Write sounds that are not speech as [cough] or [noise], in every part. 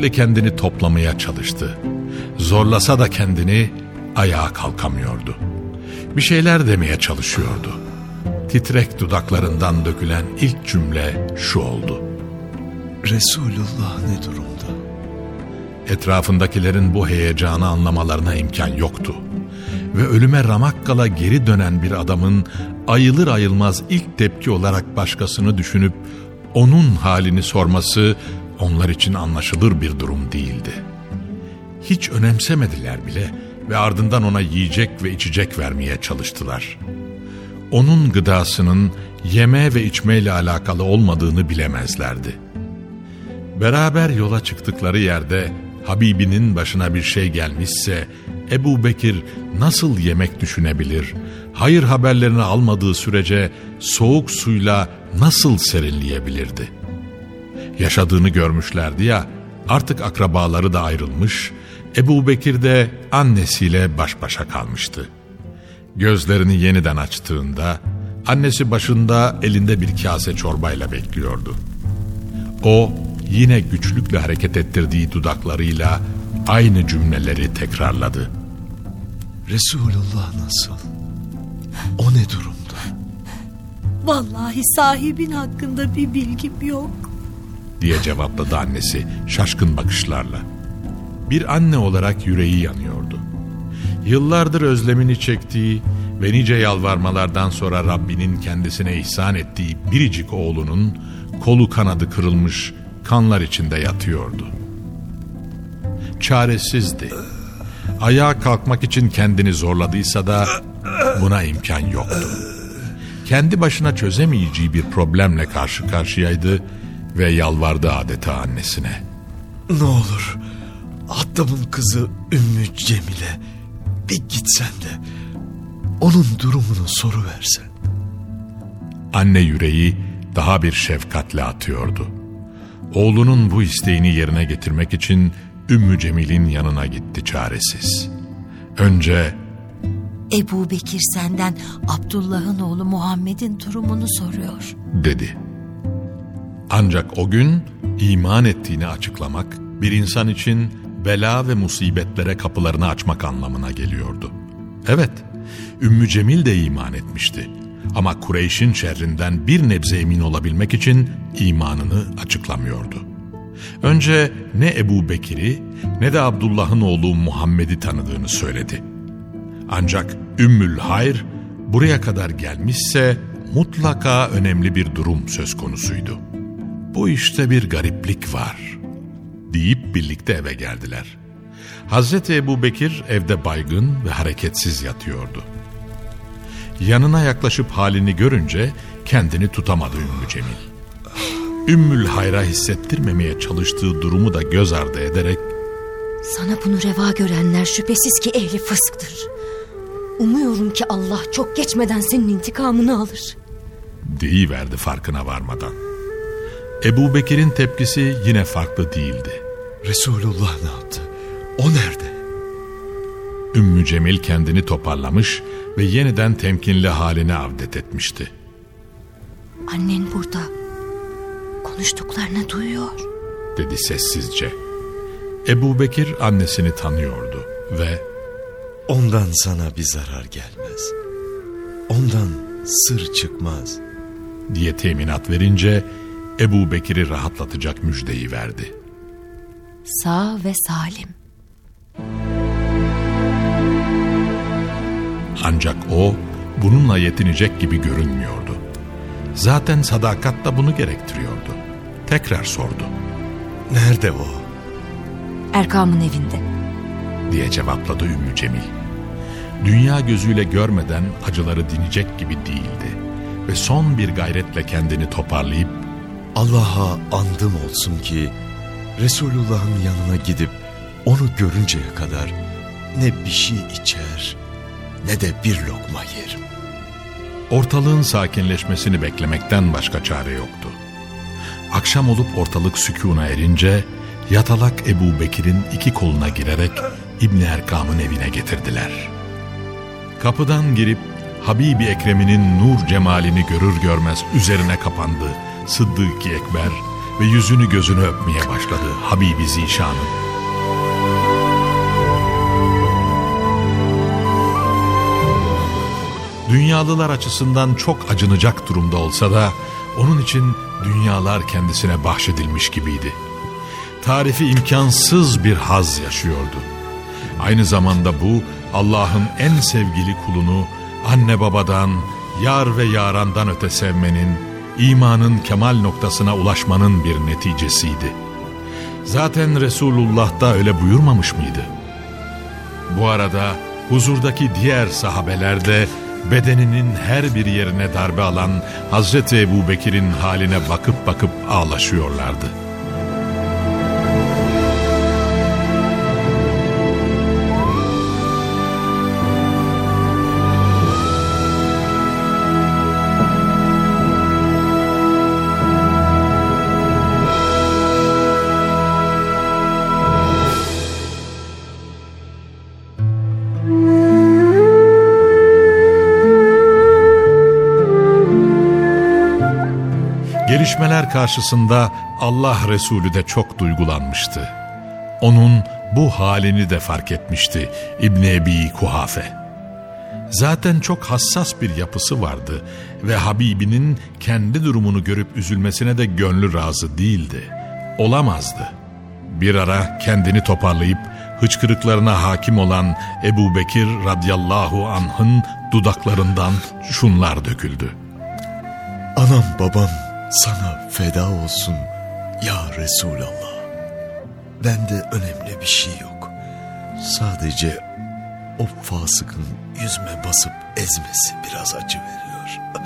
Güçlükle kendini toplamaya çalıştı. Zorlasa da kendini ayağa kalkamıyordu. Bir şeyler demeye çalışıyordu. Titrek dudaklarından dökülen ilk cümle şu oldu. Resulullah ne durumda? Etrafındakilerin bu heyecanı anlamalarına imkan yoktu. Ve ölüme ramak kala geri dönen bir adamın ayılır ayılmaz ilk tepki olarak başkasını düşünüp onun halini sorması onlar için anlaşılır bir durum değildi. Hiç önemsemediler bile ve ardından ona yiyecek ve içecek vermeye çalıştılar. Onun gıdasının yeme ve içmeyle alakalı olmadığını bilemezlerdi. Beraber yola çıktıkları yerde Habibinin başına bir şey gelmişse Ebu Bekir nasıl yemek düşünebilir? Hayır haberlerini almadığı sürece soğuk suyla nasıl serinleyebilirdi? Yaşadığını görmüşlerdi ya artık akrabaları da ayrılmış, Ebu Bekir de annesiyle baş başa kalmıştı. Gözlerini yeniden açtığında annesi başında elinde bir kase çorbayla bekliyordu. O yine güçlükle hareket ettirdiği dudaklarıyla aynı cümleleri tekrarladı. Resulullah nasıl? O ne durumda? Vallahi sahibin hakkında bir bilgim yok. Diye cevapladı annesi şaşkın bakışlarla. Bir anne olarak yüreği yanıyordu. Yıllardır özlemini çektiği ve nice yalvarmalardan sonra Rabbinin kendisine ihsan ettiği biricik oğlunun kolu kanadı kırılmış kanlar içinde yatıyordu. Çaresizdi. Ayağa kalkmak için kendini zorladıysa da buna imkan yoktu. Kendi başına çözemeyeceği bir problemle karşı karşıyaydı ve yalvardı adeta annesine. Ne olur Hattab'ın kızı Ümmü Cemile bir gitsen de onun durumunu soru versen. Anne yüreği daha bir şefkatle atıyordu. Oğlunun bu isteğini yerine getirmek için Ümmü Cemil'in yanına gitti çaresiz. Önce Ebu Bekir senden Abdullah'ın oğlu Muhammed'in durumunu soruyor. dedi. Ancak o gün iman ettiğini açıklamak bir insan için bela ve musibetlere kapılarını açmak anlamına geliyordu. Evet, Ümmü Cemil de iman etmişti. Ama Kureyş'in şerrinden bir nebze emin olabilmek için imanını açıklamıyordu. Önce ne Ebu Bekir'i ne de Abdullah'ın oğlu Muhammed'i tanıdığını söyledi. Ancak Ümmül Hayr buraya kadar gelmişse mutlaka önemli bir durum söz konusuydu. Bu işte bir gariplik var deyip birlikte eve geldiler. Hazreti Ebu Bekir evde baygın ve hareketsiz yatıyordu. Yanına yaklaşıp halini görünce kendini tutamadı Ümmü Cemil. Ümmül Hayra hissettirmemeye çalıştığı durumu da göz ardı ederek Sana bunu reva görenler şüphesiz ki ehli fısktır. Umuyorum ki Allah çok geçmeden senin intikamını alır. deyiverdi farkına varmadan. Ebu Bekir'in tepkisi yine farklı değildi. Resulullah ne yaptı? O nerede? Ümmü Cemil kendini toparlamış ve yeniden temkinli haline avdet etmişti. Annen burada. Konuştuklarını duyuyor. Dedi sessizce. Ebu Bekir annesini tanıyordu ve Ondan sana bir zarar gelmez. Ondan sır çıkmaz. diye teminat verince Ebu Bekir'i rahatlatacak müjdeyi verdi. Sağ ve salim. Ancak o bununla yetinecek gibi görünmüyordu. Zaten sadakat da bunu gerektiriyordu. Tekrar sordu Nerede o? Erkam'ın evinde. diye cevapladı Ümmü Cemil. Dünya gözüyle görmeden acıları dinecek gibi değildi ve son bir gayretle kendini toparlayıp Allah'a andım olsun ki Resulullah'ın yanına gidip onu görünceye kadar ne bir şey içer ne de bir lokma yerim. ortalığın sakinleşmesini beklemekten başka çare yoktu. Akşam olup ortalık sükûna erince yatalak Ebu Bekir'in iki koluna girerek İbni Erkam'ın evine getirdiler. Kapıdan girip Habibi Ekrem'inin nur cemalini görür görmez üzerine kapandı Sıddık Ekber ve yüzünü gözünü öpmeye başladı Habibi Zişan'ın. Dünyalılar açısından çok acınacak durumda olsa da onun için dünyalar kendisine bahşedilmiş gibiydi. Tarifi imkansız bir haz yaşıyordu. Aynı zamanda bu Allah'ın en sevgili kulunu anne babadan, yar ve yarandan öte sevmenin, imanın kemal noktasına ulaşmanın bir neticesiydi. Zaten Resulullah da öyle buyurmamış mıydı? Bu arada huzurdaki diğer sahabeler de bedeninin her bir yerine darbe alan Hazreti Ebu Bekir'in haline bakıp bakıp ağlaşıyorlardı. Gelişmeler karşısında Allah Resulü de çok duygulanmıştı. Onun bu halini de fark etmişti İbni Ebi Kuhafe. Zaten çok hassas bir yapısı vardı ve Habibinin kendi durumunu görüp üzülmesine de gönlü razı değildi. Olamazdı. Bir ara kendini toparlayıp hıçkırıklarına hakim olan Ebu Bekir radıyallahu anh'ın dudaklarından şunlar döküldü. Anam babam sana feda olsun ya Resulallah. Bende önemli bir şey yok. Sadece o fasıkın yüzme basıp ezmesi biraz acı veriyor. [laughs]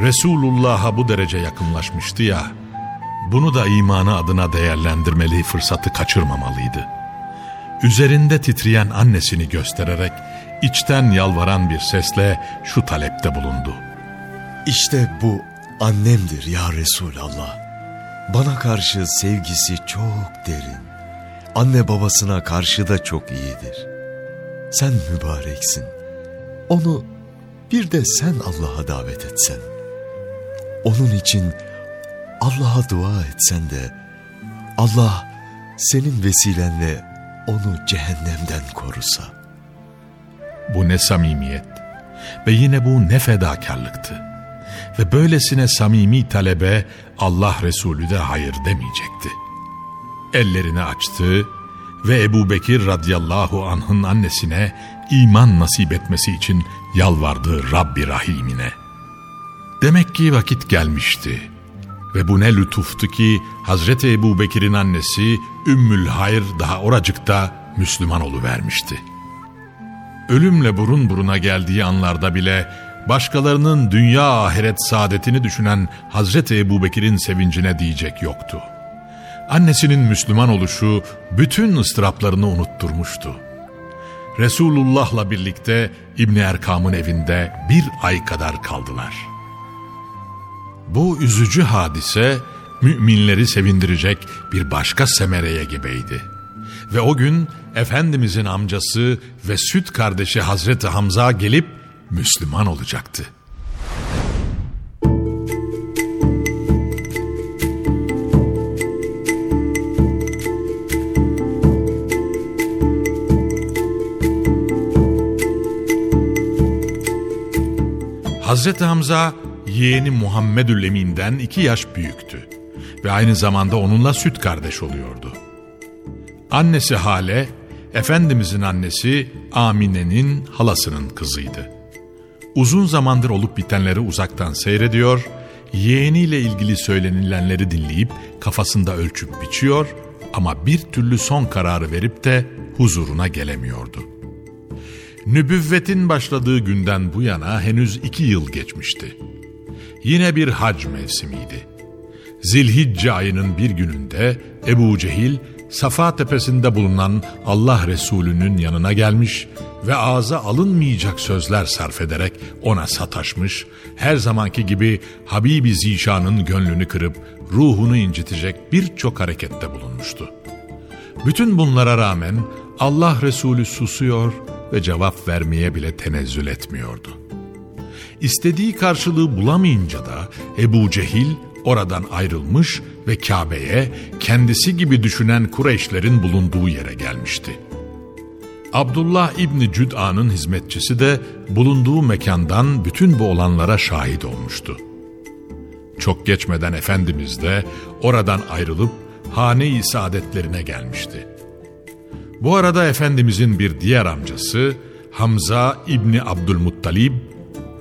Resulullah'a bu derece yakınlaşmıştı ya, bunu da imanı adına değerlendirmeli fırsatı kaçırmamalıydı. Üzerinde titreyen annesini göstererek içten yalvaran bir sesle şu talepte bulundu. İşte bu annemdir ya Resulallah. Bana karşı sevgisi çok derin. Anne babasına karşı da çok iyidir. Sen mübareksin. Onu bir de sen Allah'a davet etsen. Onun için Allah'a dua etsen de Allah senin vesilenle onu cehennemden korusa. Bu ne samimiyet ve yine bu ne fedakarlıktı. Ve böylesine samimi talebe Allah Resulü de hayır demeyecekti. Ellerini açtı ve Ebu Bekir radıyallahu anh'ın annesine iman nasip etmesi için yalvardı Rabbi Rahim'ine. Demek ki vakit gelmişti. Ve bu ne lütuftu ki Hazreti Ebu Bekir'in annesi Ümmül Hayr daha oracıkta Müslüman oluvermişti. Ölümle burun buruna geldiği anlarda bile başkalarının dünya ahiret saadetini düşünen Hazreti Ebu Bekir'in sevincine diyecek yoktu. Annesinin Müslüman oluşu bütün ıstıraplarını unutturmuştu. Resulullah'la birlikte İbni Erkam'ın evinde bir ay kadar kaldılar. Bu üzücü hadise müminleri sevindirecek bir başka semereye gibeydi. Ve o gün Efendimizin amcası ve süt kardeşi Hazreti Hamza gelip Müslüman olacaktı. Hazreti Hamza yeğeni Muhammedül Emin'den iki yaş büyüktü ve aynı zamanda onunla süt kardeş oluyordu. Annesi Hale, Efendimizin annesi Amine'nin halasının kızıydı. Uzun zamandır olup bitenleri uzaktan seyrediyor, yeğeniyle ilgili söylenilenleri dinleyip kafasında ölçüp biçiyor ama bir türlü son kararı verip de huzuruna gelemiyordu. Nübüvvetin başladığı günden bu yana henüz iki yıl geçmişti. Yine bir hac mevsimiydi. Zilhicce ayının bir gününde Ebu Cehil Safa tepesinde bulunan Allah Resulü'nün yanına gelmiş ve ağza alınmayacak sözler sarf ederek ona sataşmış, her zamanki gibi Habibi Zişan'ın gönlünü kırıp ruhunu incitecek birçok harekette bulunmuştu. Bütün bunlara rağmen Allah Resulü susuyor ve cevap vermeye bile tenezzül etmiyordu. İstediği karşılığı bulamayınca da Ebu Cehil oradan ayrılmış ve Kabe'ye kendisi gibi düşünen Kureyşlerin bulunduğu yere gelmişti. Abdullah İbni Cüd'a'nın hizmetçisi de bulunduğu mekandan bütün bu olanlara şahit olmuştu. Çok geçmeden Efendimiz de oradan ayrılıp hane-i saadetlerine gelmişti. Bu arada Efendimizin bir diğer amcası Hamza İbni Abdülmuttalib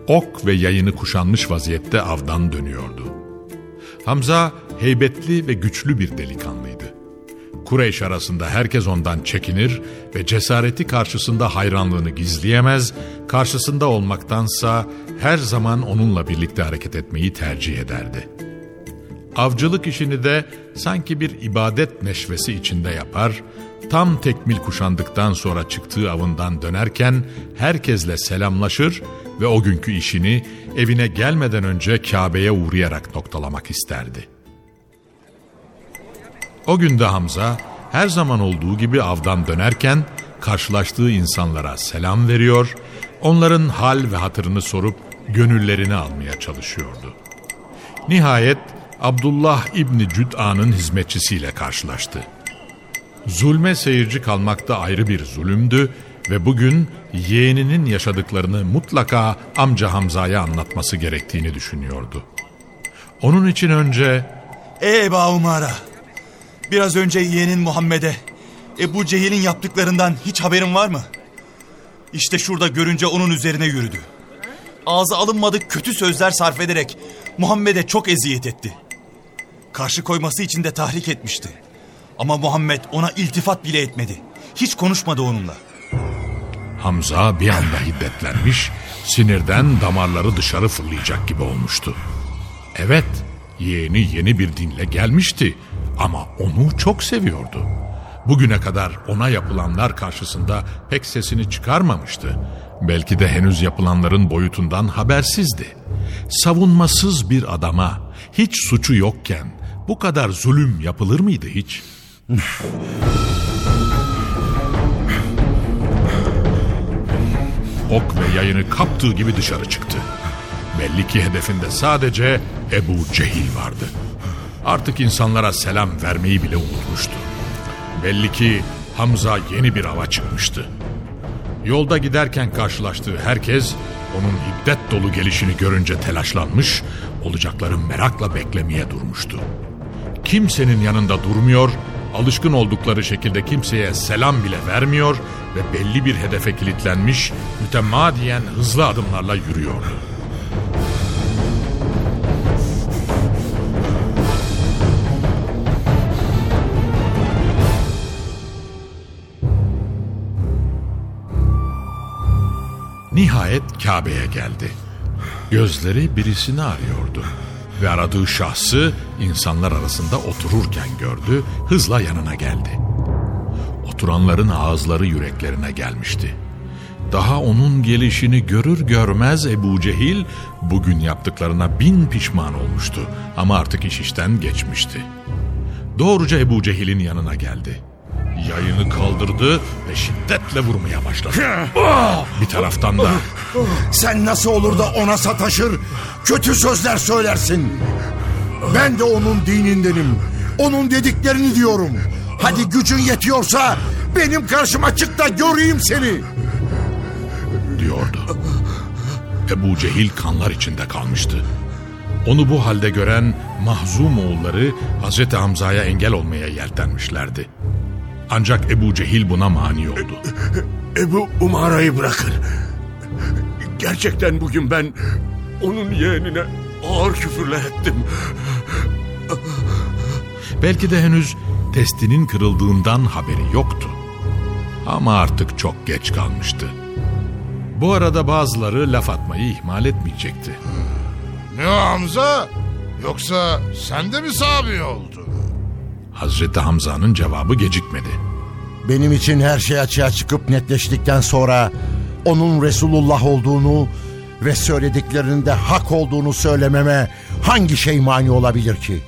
ok ve yayını kuşanmış vaziyette avdan dönüyordu. Hamza heybetli ve güçlü bir delikanlıydı. Kureyş arasında herkes ondan çekinir ve cesareti karşısında hayranlığını gizleyemez, karşısında olmaktansa her zaman onunla birlikte hareket etmeyi tercih ederdi. Avcılık işini de sanki bir ibadet neşvesi içinde yapar, tam tekmil kuşandıktan sonra çıktığı avından dönerken herkesle selamlaşır ve o günkü işini evine gelmeden önce Kabe'ye uğrayarak noktalamak isterdi. O günde Hamza her zaman olduğu gibi avdan dönerken karşılaştığı insanlara selam veriyor, onların hal ve hatırını sorup gönüllerini almaya çalışıyordu. Nihayet Abdullah İbni Cüd'a'nın hizmetçisiyle karşılaştı. Zulme seyirci kalmak da ayrı bir zulümdü ve bugün yeğeninin yaşadıklarını mutlaka amca Hamza'ya anlatması gerektiğini düşünüyordu. Onun için önce... Ey Eba Umara! Biraz önce yeğenin Muhammed'e Ebu Cehil'in yaptıklarından hiç haberin var mı? İşte şurada görünce onun üzerine yürüdü. Ağza alınmadık kötü sözler sarf ederek Muhammed'e çok eziyet etti. Karşı koyması için de tahrik etmişti. Ama Muhammed ona iltifat bile etmedi. Hiç konuşmadı onunla. Hamza bir anda hiddetlenmiş, sinirden damarları dışarı fırlayacak gibi olmuştu. Evet, yeğeni yeni bir dinle gelmişti ama onu çok seviyordu. Bugüne kadar ona yapılanlar karşısında pek sesini çıkarmamıştı. Belki de henüz yapılanların boyutundan habersizdi. Savunmasız bir adama hiç suçu yokken bu kadar zulüm yapılır mıydı hiç? ok ve yayını kaptığı gibi dışarı çıktı. Belli ki hedefinde sadece Ebu Cehil vardı. Artık insanlara selam vermeyi bile unutmuştu. Belli ki Hamza yeni bir hava çıkmıştı. Yolda giderken karşılaştığı herkes onun hiddet dolu gelişini görünce telaşlanmış, olacakları merakla beklemeye durmuştu. Kimsenin yanında durmuyor, alışkın oldukları şekilde kimseye selam bile vermiyor ve belli bir hedefe kilitlenmiş, mütemadiyen hızlı adımlarla yürüyordu. Nihayet Kabe'ye geldi. Gözleri birisini arıyordu ve aradığı şahsı insanlar arasında otururken gördü, hızla yanına geldi. Oturanların ağızları yüreklerine gelmişti. Daha onun gelişini görür görmez Ebu Cehil bugün yaptıklarına bin pişman olmuştu. Ama artık iş işten geçmişti. Doğruca Ebu Cehil'in yanına geldi. Yayını kaldırdı ve şiddetle vurmaya başladı. [laughs] Bir taraftan da Sen nasıl olur da ona sataşır, kötü sözler söylersin. Ben de onun dinindenim. Onun dediklerini diyorum. Hadi gücün yetiyorsa benim karşıma çık da göreyim seni. diyordu. Ebu Cehil kanlar içinde kalmıştı. Onu bu halde gören mahzum oğulları Hazreti Hamza'ya engel olmaya yeltenmişlerdi. Ancak Ebu Cehil buna mani oldu. [laughs] Ebu Umara'yı bırakın. Gerçekten bugün ben onun yeğenine ağır küfürler ettim. Belki de henüz testinin kırıldığından haberi yoktu. Ama artık çok geç kalmıştı. Bu arada bazıları laf atmayı ihmal etmeyecekti. Ne o Hamza? Yoksa sen de mi sabi oldu? Hazreti Hamza'nın cevabı gecikmedi. Benim için her şey açığa çıkıp netleştikten sonra onun Resulullah olduğunu ve söylediklerinde hak olduğunu söylememe hangi şey mani olabilir ki?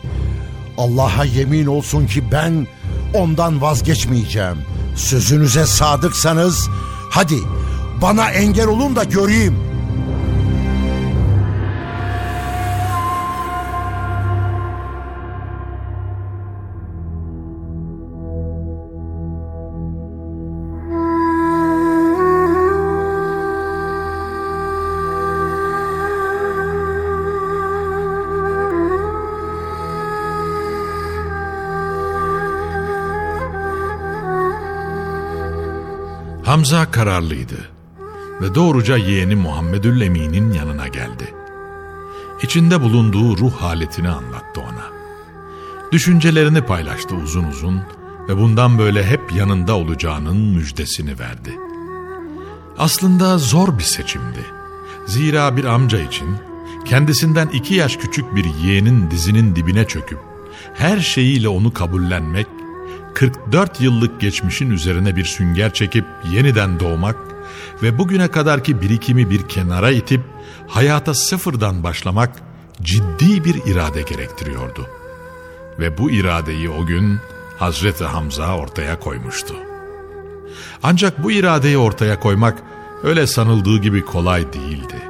Allah'a yemin olsun ki ben ondan vazgeçmeyeceğim. Sözünüze sadıksanız hadi bana engel olun da göreyim. Hamza kararlıydı ve doğruca yeğeni Muhammedül Emin'in yanına geldi. İçinde bulunduğu ruh haletini anlattı ona. Düşüncelerini paylaştı uzun uzun ve bundan böyle hep yanında olacağının müjdesini verdi. Aslında zor bir seçimdi. Zira bir amca için kendisinden iki yaş küçük bir yeğenin dizinin dibine çöküp her şeyiyle onu kabullenmek 44 yıllık geçmişin üzerine bir sünger çekip yeniden doğmak ve bugüne kadarki birikimi bir kenara itip hayata sıfırdan başlamak ciddi bir irade gerektiriyordu. Ve bu iradeyi o gün Hazreti Hamza ortaya koymuştu. Ancak bu iradeyi ortaya koymak öyle sanıldığı gibi kolay değildi.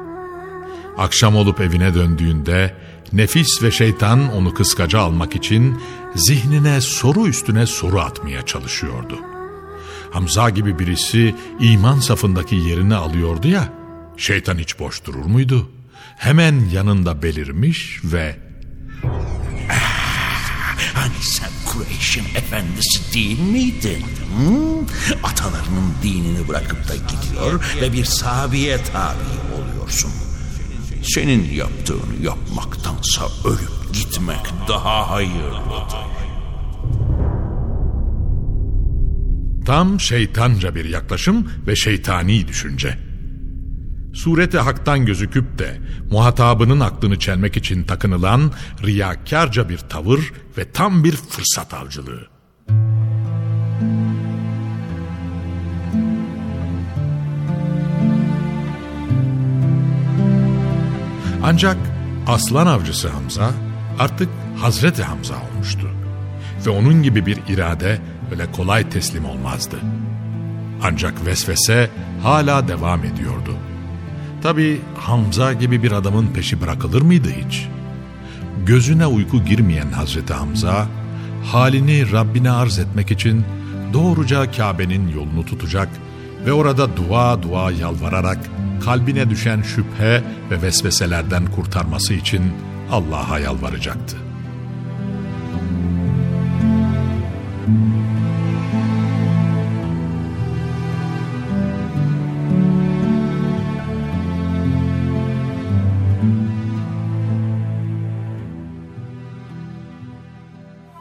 Akşam olup evine döndüğünde nefis ve şeytan onu kıskaca almak için zihnine soru üstüne soru atmaya çalışıyordu. Hamza gibi birisi iman safındaki yerini alıyordu ya, şeytan hiç boş durur muydu? Hemen yanında belirmiş ve Hani sen Kureyş'in efendisi değil miydin? Hı? Atalarının dinini bırakıp da gidiyor ve bir sahabiye tabi oluyorsun. Senin yaptığını yapmaktansa ölüp gitmek daha hayırlıdır. tam şeytanca bir yaklaşım ve şeytani düşünce. Surete haktan gözüküp de muhatabının aklını çelmek için takınılan riyakarca bir tavır ve tam bir fırsat avcılığı. Ancak aslan avcısı Hamza artık Hazreti Hamza olmuştu. Ve onun gibi bir irade öyle kolay teslim olmazdı. Ancak vesvese hala devam ediyordu. Tabi Hamza gibi bir adamın peşi bırakılır mıydı hiç? Gözüne uyku girmeyen Hazreti Hamza, halini Rabbine arz etmek için doğruca Kabe'nin yolunu tutacak ve orada dua dua yalvararak kalbine düşen şüphe ve vesveselerden kurtarması için Allah'a yalvaracaktı.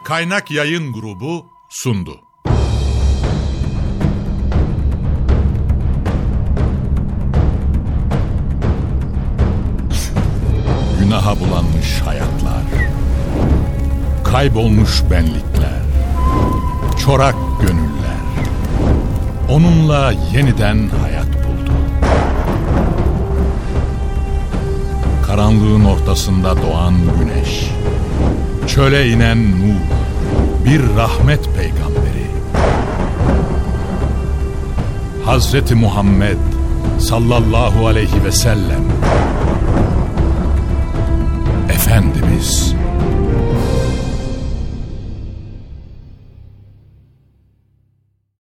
Kaynak Yayın Grubu sundu. günaha bulanmış hayatlar, kaybolmuş benlikler, çorak gönüller. Onunla yeniden hayat buldu. Karanlığın ortasında doğan güneş, çöle inen nur, bir rahmet peygamberi. Hazreti Muhammed sallallahu aleyhi ve sellem Efendimiz